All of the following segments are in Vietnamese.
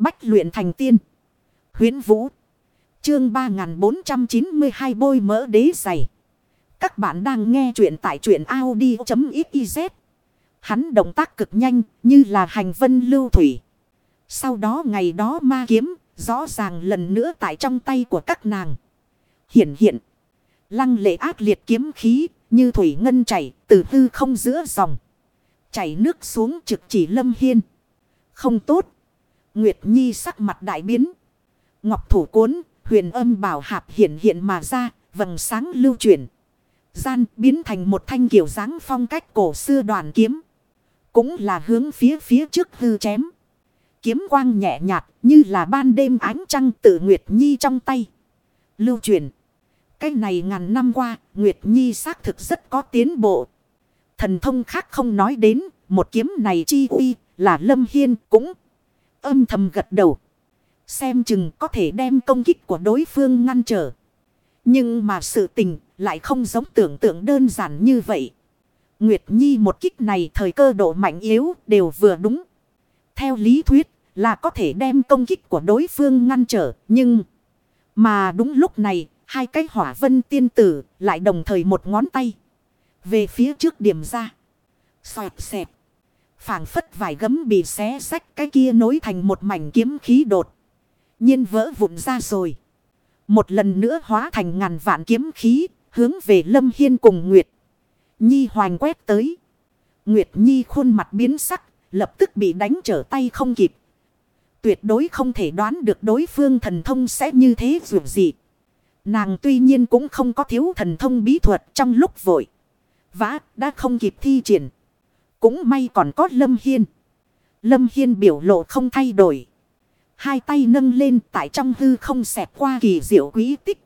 Bách luyện thành tiên. Huyến Vũ. Chương 3492 bôi mỡ đế dày. Các bạn đang nghe truyện tại truyện Audi.xyz. Hắn động tác cực nhanh như là hành vân lưu thủy. Sau đó ngày đó ma kiếm, rõ ràng lần nữa tại trong tay của các nàng. Hiện hiện. Lăng lệ ác liệt kiếm khí như thủy ngân chảy từ hư không giữa dòng. Chảy nước xuống trực chỉ lâm hiên. Không tốt. Nguyệt Nhi sắc mặt đại biến. Ngọc thủ cuốn, huyền âm bảo hạp hiện hiện mà ra, vầng sáng lưu chuyển. Gian biến thành một thanh kiểu dáng phong cách cổ xưa đoàn kiếm. Cũng là hướng phía phía trước hư chém. Kiếm quang nhẹ nhạt như là ban đêm ánh trăng tự Nguyệt Nhi trong tay. Lưu chuyển. Cái này ngàn năm qua, Nguyệt Nhi xác thực rất có tiến bộ. Thần thông khác không nói đến, một kiếm này chi uy là Lâm Hiên cũng âm thầm gật đầu. Xem chừng có thể đem công kích của đối phương ngăn trở. Nhưng mà sự tình lại không giống tưởng tượng đơn giản như vậy. Nguyệt Nhi một kích này thời cơ độ mạnh yếu đều vừa đúng. Theo lý thuyết là có thể đem công kích của đối phương ngăn trở. Nhưng mà đúng lúc này, hai cái hỏa vân tiên tử lại đồng thời một ngón tay. Về phía trước điểm ra. Xoẹt xẹp phảng phất vài gấm bị xé rách cái kia nối thành một mảnh kiếm khí đột. nhiên vỡ vụn ra rồi. Một lần nữa hóa thành ngàn vạn kiếm khí, hướng về Lâm Hiên cùng Nguyệt. Nhi hoành quét tới. Nguyệt Nhi khuôn mặt biến sắc, lập tức bị đánh trở tay không kịp. Tuyệt đối không thể đoán được đối phương thần thông sẽ như thế dù gì. Nàng tuy nhiên cũng không có thiếu thần thông bí thuật trong lúc vội. Vã đã không kịp thi triển. Cũng may còn có Lâm Hiên. Lâm Hiên biểu lộ không thay đổi. Hai tay nâng lên tại trong hư không xẹp qua kỳ diệu quý tích.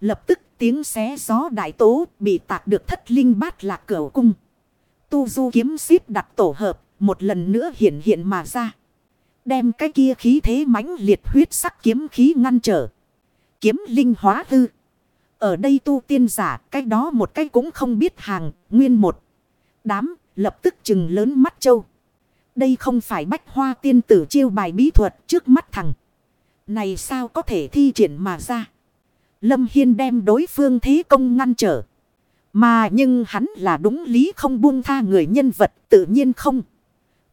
Lập tức tiếng xé gió đại tố bị tạc được thất linh bát lạc cửa cung. Tu du kiếm xíp đặt tổ hợp, một lần nữa hiện hiện mà ra. Đem cái kia khí thế mãnh liệt huyết sắc kiếm khí ngăn trở. Kiếm linh hóa hư. Ở đây tu tiên giả, cái đó một cái cũng không biết hàng, nguyên một. Đám lập tức chừng lớn mắt châu. Đây không phải bách hoa tiên tử chiêu bài bí thuật trước mắt thằng. Này sao có thể thi triển mà ra. Lâm Hiên đem đối phương thế công ngăn trở. Mà nhưng hắn là đúng lý không buông tha người nhân vật tự nhiên không.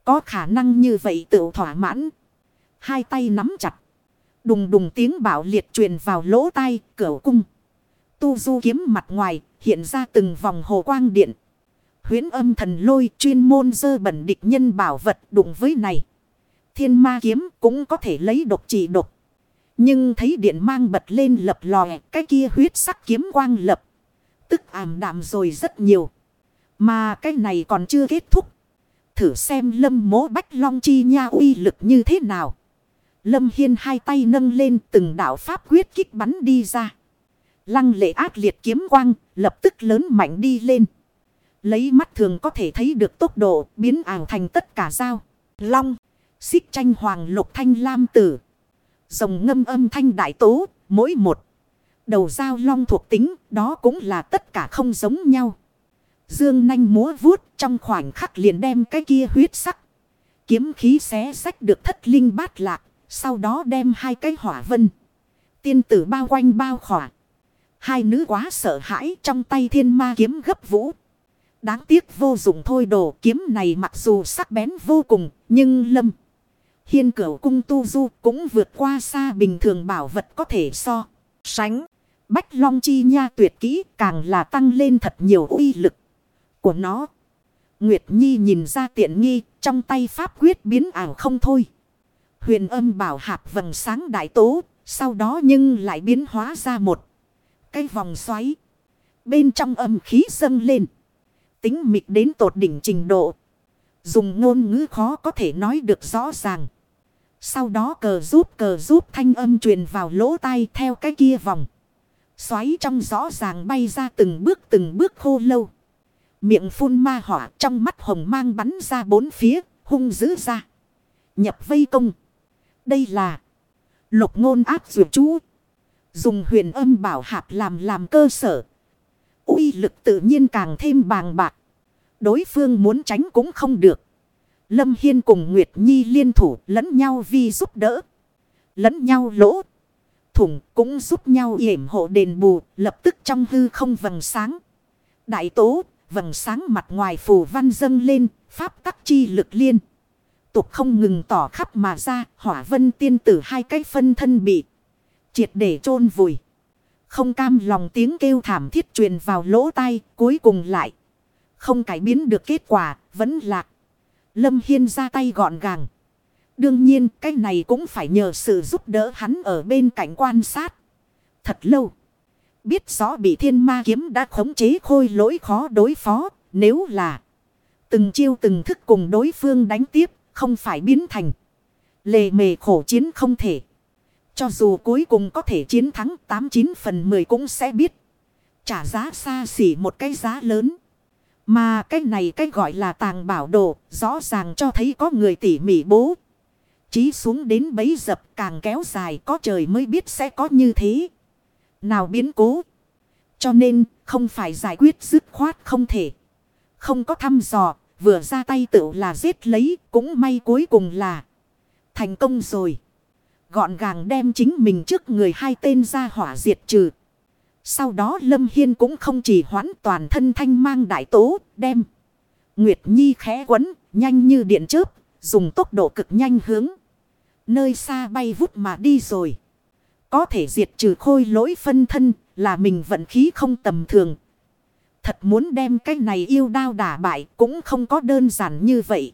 Có khả năng như vậy tự thỏa mãn. Hai tay nắm chặt. Đùng đùng tiếng bảo liệt truyền vào lỗ tai, cửa cung. Tu du kiếm mặt ngoài, hiện ra từng vòng hồ quang điện huyến âm thần lôi chuyên môn dơ bẩn địch nhân bảo vật đụng với này. Thiên ma kiếm cũng có thể lấy độc trị độc. Nhưng thấy điện mang bật lên lập lòe, cái kia huyết sắc kiếm quang lập. Tức ảm đạm rồi rất nhiều. Mà cái này còn chưa kết thúc. Thử xem lâm mố bách long chi nha uy lực như thế nào. Lâm Hiên hai tay nâng lên từng đạo pháp quyết kích bắn đi ra. Lăng lệ ác liệt kiếm quang lập tức lớn mạnh đi lên. Lấy mắt thường có thể thấy được tốc độ biến ảo thành tất cả dao. Long. Xích tranh hoàng lục thanh lam tử. Rồng ngâm âm thanh đại tố. Mỗi một. Đầu dao long thuộc tính. Đó cũng là tất cả không giống nhau. Dương nanh múa vuốt. Trong khoảnh khắc liền đem cái kia huyết sắc. Kiếm khí xé sách được thất linh bát lạc. Sau đó đem hai cái hỏa vân. Tiên tử bao quanh bao khỏa. Hai nữ quá sợ hãi trong tay thiên ma kiếm gấp vũ. Đáng tiếc vô dụng thôi đồ kiếm này mặc dù sắc bén vô cùng, nhưng lâm. Hiên cửu cung tu du cũng vượt qua xa bình thường bảo vật có thể so. Sánh. Bách long chi nha tuyệt kỹ càng là tăng lên thật nhiều uy lực của nó. Nguyệt Nhi nhìn ra tiện nghi trong tay pháp quyết biến ảo không thôi. Huyền âm bảo hạp vầng sáng đại tố. Sau đó nhưng lại biến hóa ra một cái vòng xoáy. Bên trong âm khí dâng lên tính mịt đến tột đỉnh trình độ. Dùng ngôn ngữ khó có thể nói được rõ ràng. Sau đó cờ giúp cờ giúp thanh âm truyền vào lỗ tai theo cái kia vòng. Xoáy trong rõ ràng bay ra từng bước từng bước khô lâu. Miệng phun ma hỏa trong mắt hồng mang bắn ra bốn phía, hung dữ ra. Nhập vây công. Đây là lục ngôn áp dược chú. Dùng huyền âm bảo hạp làm làm cơ sở uy lực tự nhiên càng thêm bàng bạc. Đối phương muốn tránh cũng không được. Lâm Hiên cùng Nguyệt Nhi liên thủ lẫn nhau vi giúp đỡ. Lẫn nhau lỗ. Thủng cũng giúp nhau yểm hộ đền bù, lập tức trong hư không vầng sáng. Đại tố, vầng sáng mặt ngoài phù văn dâng lên, pháp tắc chi lực liên. Tục không ngừng tỏ khắp mà ra, hỏa vân tiên tử hai cái phân thân bị triệt để chôn vùi. Không cam lòng tiếng kêu thảm thiết truyền vào lỗ tai, cuối cùng lại. Không cải biến được kết quả, vẫn lạc. Lâm Hiên ra tay gọn gàng. Đương nhiên, cái này cũng phải nhờ sự giúp đỡ hắn ở bên cạnh quan sát. Thật lâu. Biết rõ bị thiên ma kiếm đã khống chế khôi lỗi khó đối phó. Nếu là từng chiêu từng thức cùng đối phương đánh tiếp. Không phải biến thành. Lề mề khổ chiến không thể. Cho dù cuối cùng có thể chiến thắng 89 phần 10 cũng sẽ biết. Trả giá xa xỉ một cái giá lớn. Mà cái này cái gọi là tàng bảo đồ, rõ ràng cho thấy có người tỉ mỉ bố. Chí xuống đến bấy dập càng kéo dài có trời mới biết sẽ có như thế. Nào biến cố. Cho nên không phải giải quyết dứt khoát không thể. Không có thăm dò, vừa ra tay tự là giết lấy, cũng may cuối cùng là thành công rồi. Gọn gàng đem chính mình trước người hai tên ra hỏa diệt trừ. Sau đó Lâm Hiên cũng không chỉ hoãn toàn thân thanh mang đại tố, đem. Nguyệt Nhi khẽ quấn, nhanh như điện chớp, dùng tốc độ cực nhanh hướng. Nơi xa bay vút mà đi rồi. Có thể diệt trừ khôi lỗi phân thân là mình vận khí không tầm thường. Thật muốn đem cái này yêu đao đả bại cũng không có đơn giản như vậy.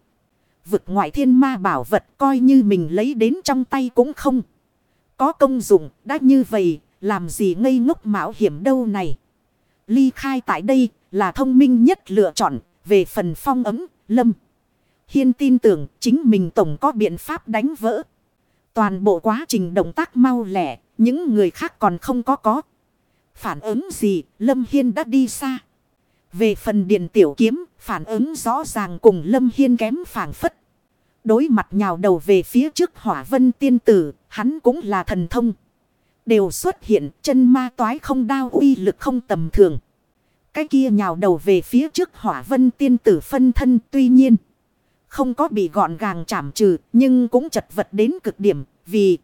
Vực ngoại thiên ma bảo vật coi như mình lấy đến trong tay cũng không. Có công dụng đã như vậy làm gì ngây ngốc mạo hiểm đâu này. Ly khai tại đây là thông minh nhất lựa chọn về phần phong ấm, lâm. Hiên tin tưởng chính mình tổng có biện pháp đánh vỡ. Toàn bộ quá trình động tác mau lẻ, những người khác còn không có có. Phản ứng gì, Lâm Hiên đã đi xa. Về phần điện tiểu kiếm, phản ứng rõ ràng cùng Lâm Hiên kém phản phất. Đối mặt nhào đầu về phía trước hỏa vân tiên tử, hắn cũng là thần thông. Đều xuất hiện chân ma toái không đao uy lực không tầm thường. Cái kia nhào đầu về phía trước hỏa vân tiên tử phân thân tuy nhiên. Không có bị gọn gàng chảm trừ nhưng cũng chật vật đến cực điểm vì.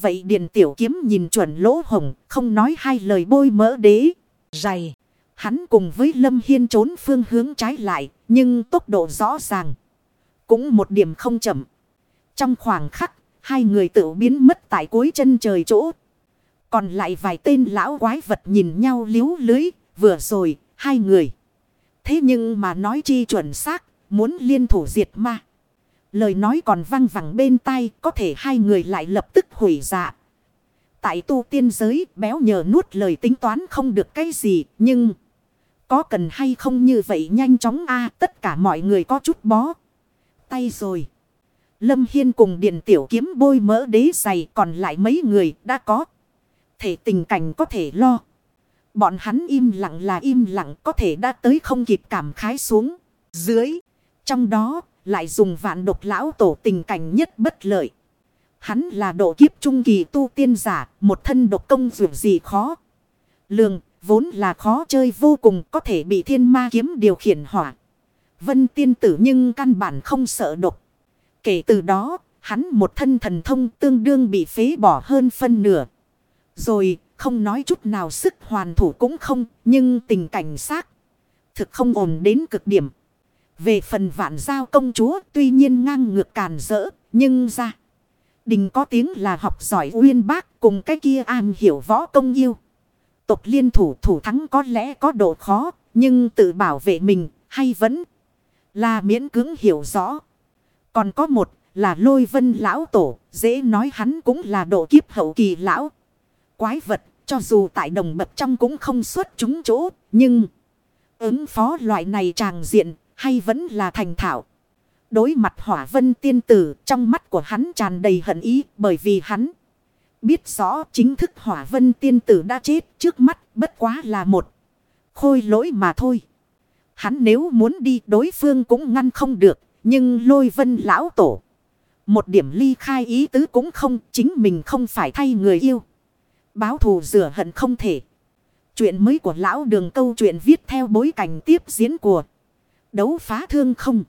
Vậy Điền Tiểu Kiếm nhìn chuẩn lỗ hồng không nói hai lời bôi mỡ đế. Dày. Hắn cùng với Lâm Hiên trốn phương hướng trái lại nhưng tốc độ rõ ràng. Cũng một điểm không chậm. Trong khoảng khắc hai người tự biến mất tại cuối chân trời chỗ. Còn lại vài tên lão quái vật nhìn nhau liếu lưới, vừa rồi, hai người. Thế nhưng mà nói chi chuẩn xác, muốn liên thủ diệt ma. Lời nói còn văng vẳng bên tai, có thể hai người lại lập tức hủy dạ. Tại tu tiên giới, béo nhờ nuốt lời tính toán không được cái gì, nhưng... Có cần hay không như vậy nhanh chóng a tất cả mọi người có chút bó. Tay rồi. Lâm Hiên cùng điện tiểu kiếm bôi mỡ đế giày còn lại mấy người đã có thể tình cảnh có thể lo. Bọn hắn im lặng là im lặng có thể đã tới không kịp cảm khái xuống. Dưới. Trong đó lại dùng vạn độc lão tổ tình cảnh nhất bất lợi. Hắn là độ kiếp trung kỳ tu tiên giả. Một thân độc công dù gì khó. Lường, vốn là khó chơi vô cùng có thể bị thiên ma kiếm điều khiển hỏa. Vân tiên tử nhưng căn bản không sợ độc. Kể từ đó, hắn một thân thần thông tương đương bị phế bỏ hơn phân nửa. Rồi, không nói chút nào sức hoàn thủ cũng không, nhưng tình cảnh xác. Thực không ổn đến cực điểm. Về phần vạn giao công chúa tuy nhiên ngang ngược càn rỡ, nhưng ra. Đình có tiếng là học giỏi uyên bác cùng cái kia an hiểu võ công yêu. Tộc liên thủ thủ thắng có lẽ có độ khó, nhưng tự bảo vệ mình hay vẫn là miễn cứng hiểu rõ. Còn có một là lôi vân lão tổ, dễ nói hắn cũng là độ kiếp hậu kỳ lão quái vật, cho dù tại đồng mập trong cũng không xuất chúng chỗ, nhưng ứng phó loại này tràng diện hay vẫn là thành thạo. Đối mặt hỏa vân tiên tử trong mắt của hắn tràn đầy hận ý bởi vì hắn biết rõ chính thức hỏa vân tiên tử đã chết trước mắt bất quá là một khôi lỗi mà thôi. Hắn nếu muốn đi, đối phương cũng ngăn không được, nhưng lôi vân lão tổ. Một điểm ly khai ý tứ cũng không, chính mình không phải thay người yêu. Báo thù rửa hận không thể. Chuyện mới của lão đường câu chuyện viết theo bối cảnh tiếp diễn của đấu phá thương không.